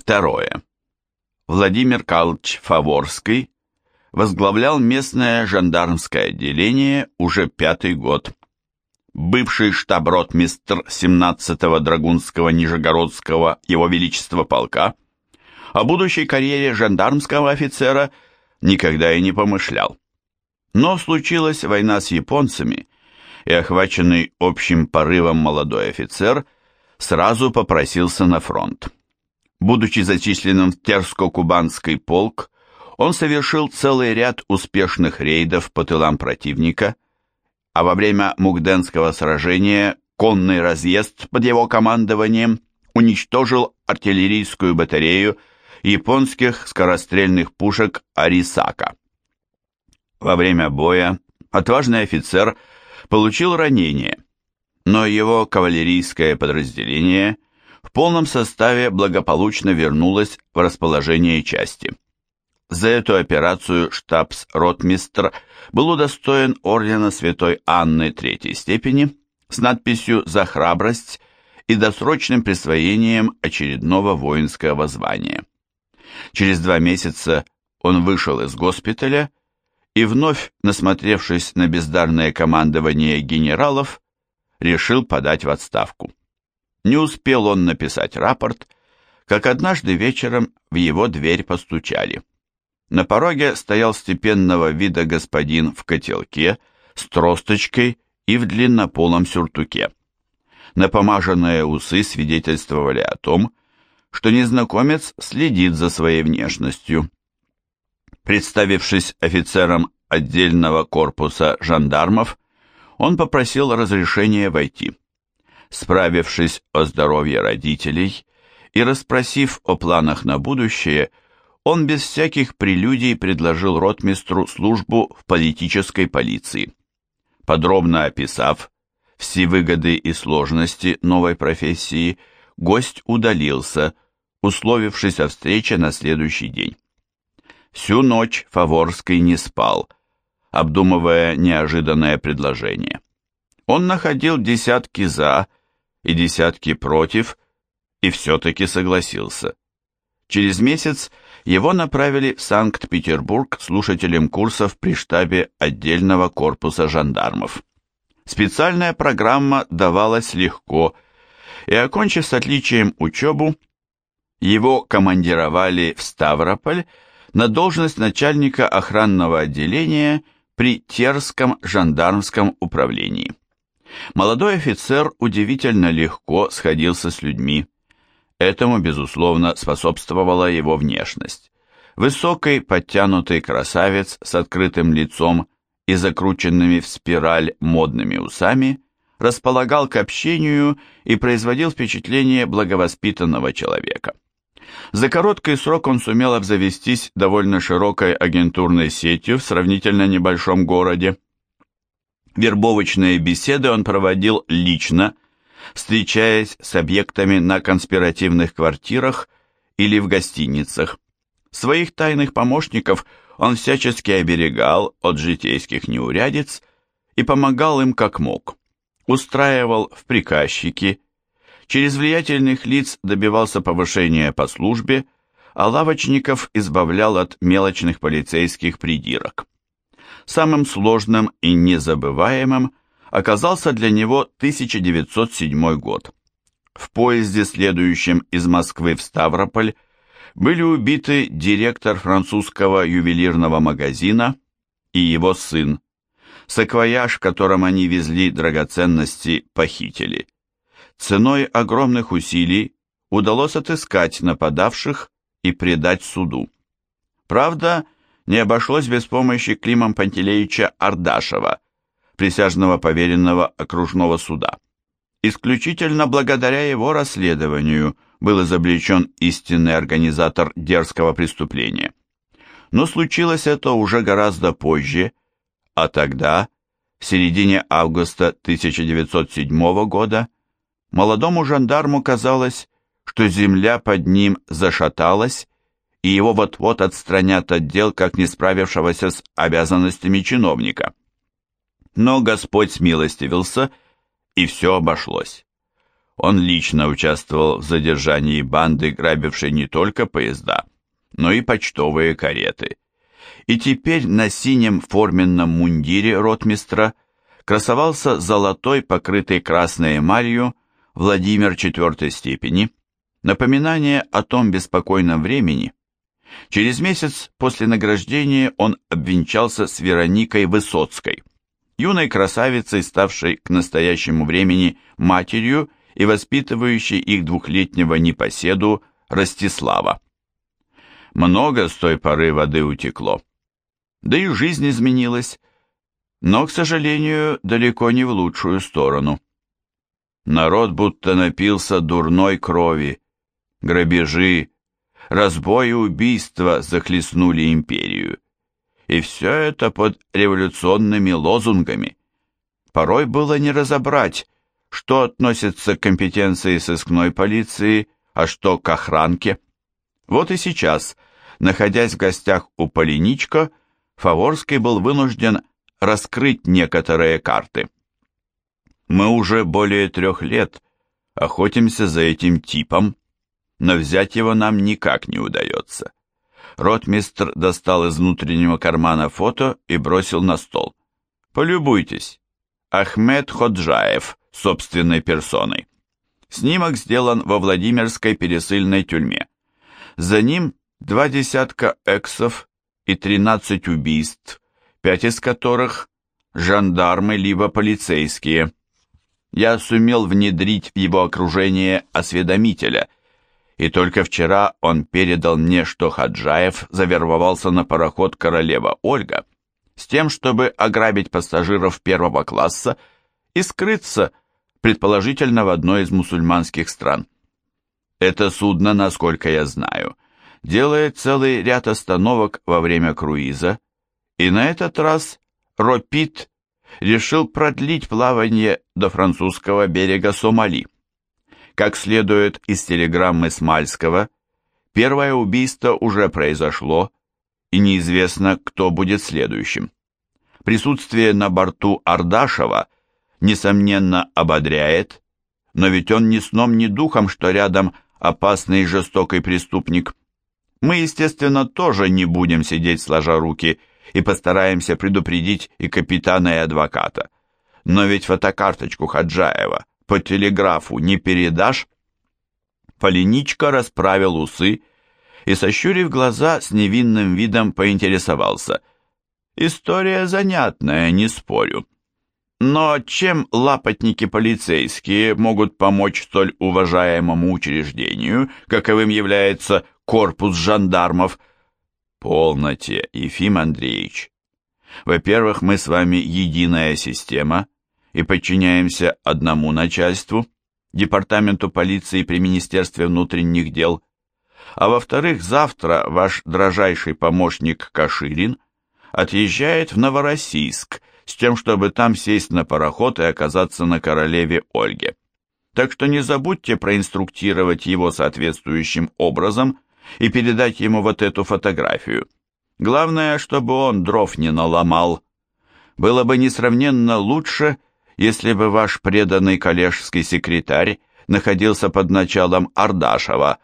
Второе. Владимир Карлович Фаворский возглавлял местное жандармское отделение уже пятый год. Бывший штаб-ротмистр 17-го Драгунского Нижегородского Его Величества полка о будущей карьере жандармского офицера никогда и не помышлял. Но случилась война с японцами, и охваченный общим порывом молодой офицер сразу попросился на фронт. Будучи зачисленным в Терско-Кубанский полк, он совершил целый ряд успешных рейдов по тылам противника, а во время Мугденского сражения конный разъезд под его командованием уничтожил артиллерийскую батарею японских скорострельных пушек Арисака. Во время боя отважный офицер получил ранение, но его кавалерийское подразделение в полном составе благополучно вернулось в расположение части. За эту операцию штабс-ротмистр был удостоен ордена святой Анны Третьей степени с надписью «За храбрость» и досрочным присвоением очередного воинского звания. Через два месяца он вышел из госпиталя и вновь, насмотревшись на бездарное командование генералов, решил подать в отставку. Не успел он написать рапорт, как однажды вечером в его дверь постучали. На пороге стоял степенного вида господин в котелке с тросточкой и в длиннополом сюртуке. Напомаженные усы свидетельствовали о том, что незнакомец следит за своей внешностью. Представившись офицером отдельного корпуса жандармов, он попросил разрешения войти. Справившись о здоровье родителей и расспросив о планах на будущее, он без всяких прелюдий предложил ротмистру службу в политической полиции. Подробно описав все выгоды и сложности новой профессии, гость удалился, условившись о встрече на следующий день. Всю ночь Фаворский не спал, обдумывая неожиданное предложение. Он находил десятки «за» и десятки «против» и все-таки согласился. Через месяц его направили в Санкт-Петербург слушателем курсов при штабе отдельного корпуса жандармов. Специальная программа давалась легко, и, окончив с отличием учебу, его командировали в Ставрополь на должность начальника охранного отделения при Терском жандармском управлении. Молодой офицер удивительно легко сходился с людьми. Этому, безусловно, способствовала его внешность. Высокий, подтянутый красавец с открытым лицом и закрученными в спираль модными усами располагал к общению и производил впечатление благовоспитанного человека. За короткий срок он сумел обзавестись довольно широкой агентурной сетью в сравнительно небольшом городе. Вербовочные беседы он проводил лично, встречаясь с объектами на конспиративных квартирах или в гостиницах. Своих тайных помощников он всячески оберегал от житейских неурядиц и помогал им как мог. Устраивал в приказчики, Через влиятельных лиц добивался повышения по службе, а лавочников избавлял от мелочных полицейских придирок. Самым сложным и незабываемым оказался для него 1907 год. В поезде, следующем из Москвы в Ставрополь, были убиты директор французского ювелирного магазина и его сын. Саквояж, в котором они везли драгоценности, похитили. Ценой огромных усилий удалось отыскать нападавших и предать суду. Правда, не обошлось без помощи Клима Пантелеича Ардашева, присяжного поверенного окружного суда. Исключительно благодаря его расследованию был изобличен истинный организатор дерзкого преступления. Но случилось это уже гораздо позже, а тогда, в середине августа 1907 года, Молодому жандарму казалось, что земля под ним зашаталась, и его вот-вот отстранят от дел, как не справившегося с обязанностями чиновника. Но Господь смилостивился, и все обошлось. Он лично участвовал в задержании банды, грабившей не только поезда, но и почтовые кареты. И теперь на синем форменном мундире ротмистра красовался золотой, покрытый красной эмалью, Владимир четвертой степени, напоминание о том беспокойном времени. Через месяц после награждения он обвенчался с Вероникой Высоцкой, юной красавицей, ставшей к настоящему времени матерью и воспитывающей их двухлетнего непоседу Ростислава. Много с той поры воды утекло. Да и жизнь изменилась, но, к сожалению, далеко не в лучшую сторону. Народ будто напился дурной крови. Грабежи, разбой и убийства захлестнули империю. И все это под революционными лозунгами. Порой было не разобрать, что относится к компетенции сыскной полиции, а что к охранке. Вот и сейчас, находясь в гостях у Полиничка, Фаворский был вынужден раскрыть некоторые карты. Мы уже более трех лет охотимся за этим типом, но взять его нам никак не удается. Ротмистр достал из внутреннего кармана фото и бросил на стол. Полюбуйтесь. Ахмед Ходжаев собственной персоной. Снимок сделан во Владимирской пересыльной тюрьме. За ним два десятка эксов и тринадцать убийств, пять из которых жандармы либо полицейские. Я сумел внедрить в его окружение осведомителя, и только вчера он передал мне, что Хаджаев завербовался на пароход «Королева Ольга» с тем, чтобы ограбить пассажиров первого класса и скрыться, предположительно, в одной из мусульманских стран. Это судно, насколько я знаю, делает целый ряд остановок во время круиза, и на этот раз Ропит решил продлить плавание до французского берега Сомали. Как следует из телеграммы Смальского, первое убийство уже произошло, и неизвестно, кто будет следующим. Присутствие на борту Ардашева, несомненно, ободряет, но ведь он ни сном, ни духом, что рядом опасный и жестокий преступник. Мы, естественно, тоже не будем сидеть сложа руки и постараемся предупредить и капитана, и адвоката. Но ведь фотокарточку Хаджаева по телеграфу не передашь? Полиничка расправил усы и, сощурив глаза, с невинным видом поинтересовался. «История занятная, не спорю. Но чем лапотники полицейские могут помочь столь уважаемому учреждению, каковым является корпус жандармов?» Полноте, Ефим Андреевич. Во-первых, мы с вами единая система и подчиняемся одному начальству, Департаменту полиции при Министерстве внутренних дел. А во-вторых, завтра ваш дрожайший помощник Каширин отъезжает в Новороссийск с тем, чтобы там сесть на пароход и оказаться на королеве Ольге. Так что не забудьте проинструктировать его соответствующим образом – и передать ему вот эту фотографию. Главное, чтобы он дров не наломал. Было бы несравненно лучше, если бы ваш преданный коллежский секретарь находился под началом Ардашева,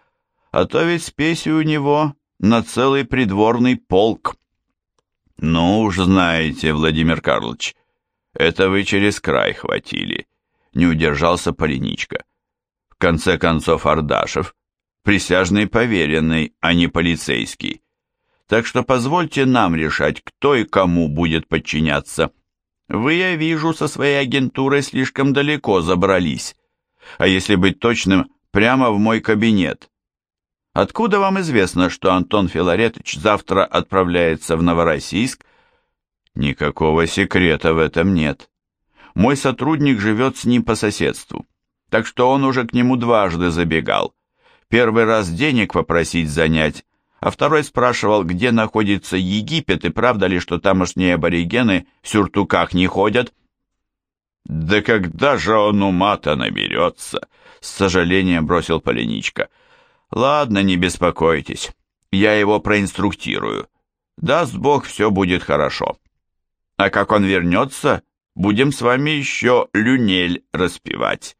а то ведь спеси у него на целый придворный полк. Ну уж знаете, Владимир Карлович, это вы через край хватили, не удержался Полиничка. В конце концов Ардашев присяжный поверенный, а не полицейский. Так что позвольте нам решать, кто и кому будет подчиняться. Вы, я вижу, со своей агентурой слишком далеко забрались. А если быть точным, прямо в мой кабинет. Откуда вам известно, что Антон Филаретович завтра отправляется в Новороссийск? Никакого секрета в этом нет. Мой сотрудник живет с ним по соседству, так что он уже к нему дважды забегал. Первый раз денег попросить занять, а второй спрашивал, где находится Египет и правда ли, что тамошние аборигены в сюртуках не ходят. «Да когда же он ума-то наберется?» — с сожалением бросил Полиничка. «Ладно, не беспокойтесь, я его проинструктирую. Даст Бог, все будет хорошо. А как он вернется, будем с вами еще люнель распевать».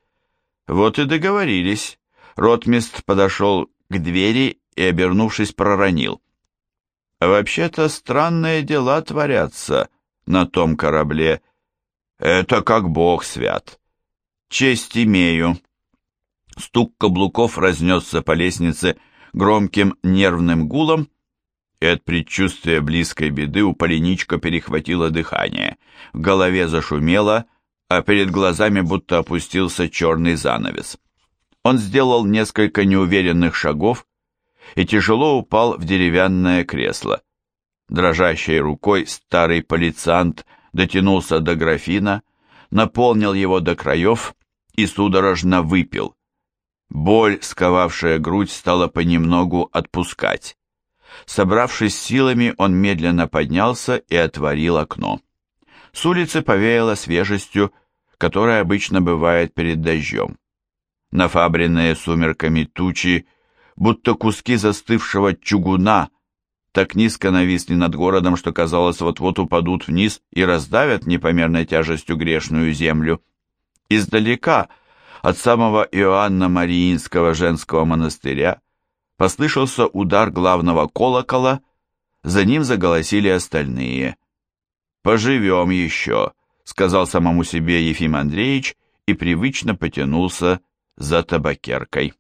Вот и договорились. Ротмист подошел к двери и, обернувшись, проронил. «Вообще-то странные дела творятся на том корабле. Это как бог свят. Честь имею». Стук каблуков разнесся по лестнице громким нервным гулом, и от предчувствия близкой беды у Полиничка перехватило дыхание. В голове зашумело, а перед глазами будто опустился черный занавес. Он сделал несколько неуверенных шагов и тяжело упал в деревянное кресло. Дрожащей рукой старый полицант дотянулся до графина, наполнил его до краев и судорожно выпил. Боль, сковавшая грудь, стала понемногу отпускать. Собравшись силами, он медленно поднялся и отворил окно. С улицы повеяло свежестью, которая обычно бывает перед дождем. Нафабренные сумерками тучи, будто куски застывшего чугуна, так низко нависли над городом, что казалось, вот-вот упадут вниз и раздавят непомерной тяжестью грешную землю. Издалека – от самого Иоанна Мариинского женского монастыря послышался удар главного колокола, за ним заголосили остальные. «Поживем еще», — сказал самому себе Ефим Андреевич и привычно потянулся за табакеркой.